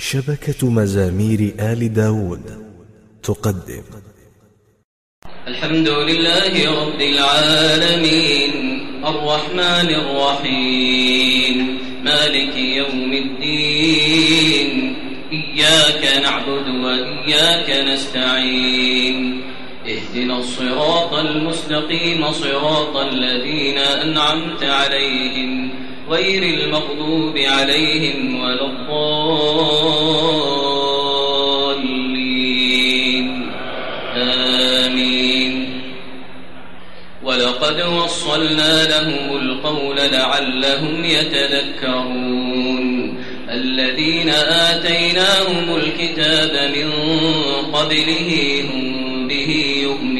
شبكة مزامير آل داود تقدم. الحمد لله رب العالمين الرحمن الرحيم مالك يوم الدين إياك نعبد وإياك نستعين. اهدنا الصراط المستقيم صراط الذين أنعمت عليهم. غير المغضوب عليهم ولا الضالين. آمين. ولقد وصلنا لهم القول لعلهم يتذكرون. الذين آتيناهم الكتاب من قبله هم به يؤمنون.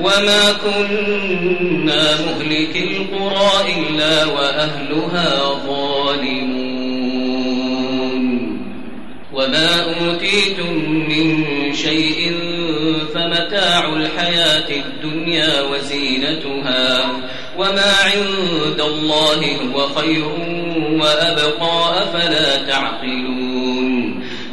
وما كنا مهلك القرى إلا وأهلها ظالمون. وما أوتيتم من شيء فمتاع الحياة الدنيا وزينتها وما عند الله هو خير وأبقى أفلا تعقلون.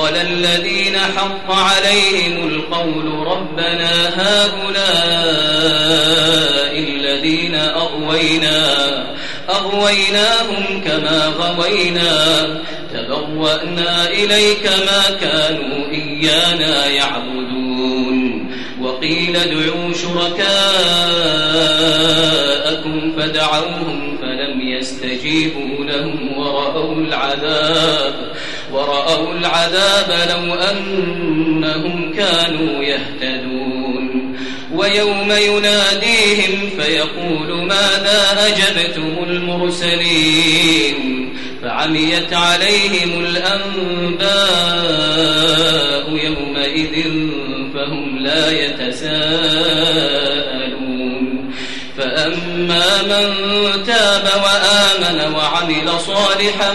قال الذين حق عليهم القول ربنا هؤلاء الذين أغوينا أغويناهم كما غوينا تبوأنا إليك ما كانوا إيانا يعبدون. وقيل ادعوا شركاءكم فدعوهم فلم يستجيبوا لهم ورأوا العذاب. ورأوا العذاب لو أنهم كانوا يهتدون. ويوم يناديهم فيقول ماذا أجبتم المرسلين؟ فعميت عليهم الأنباء يومئذ فهم لا يتساءلون. فأما من تاب وآمن وعمل صالحا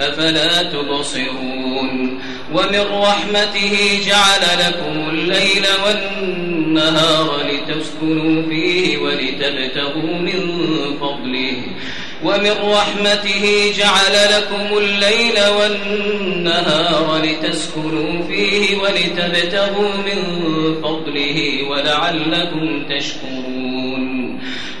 أفلا تبصرون ومن رحمته جعل لكم الليل والنهار لتسكنوا فيه ولتبتغوا من فضله ومن رحمته جعل لكم الليل والنهار لتسكنوا فيه ولتبتغوا من فضله ولعلكم تشكرون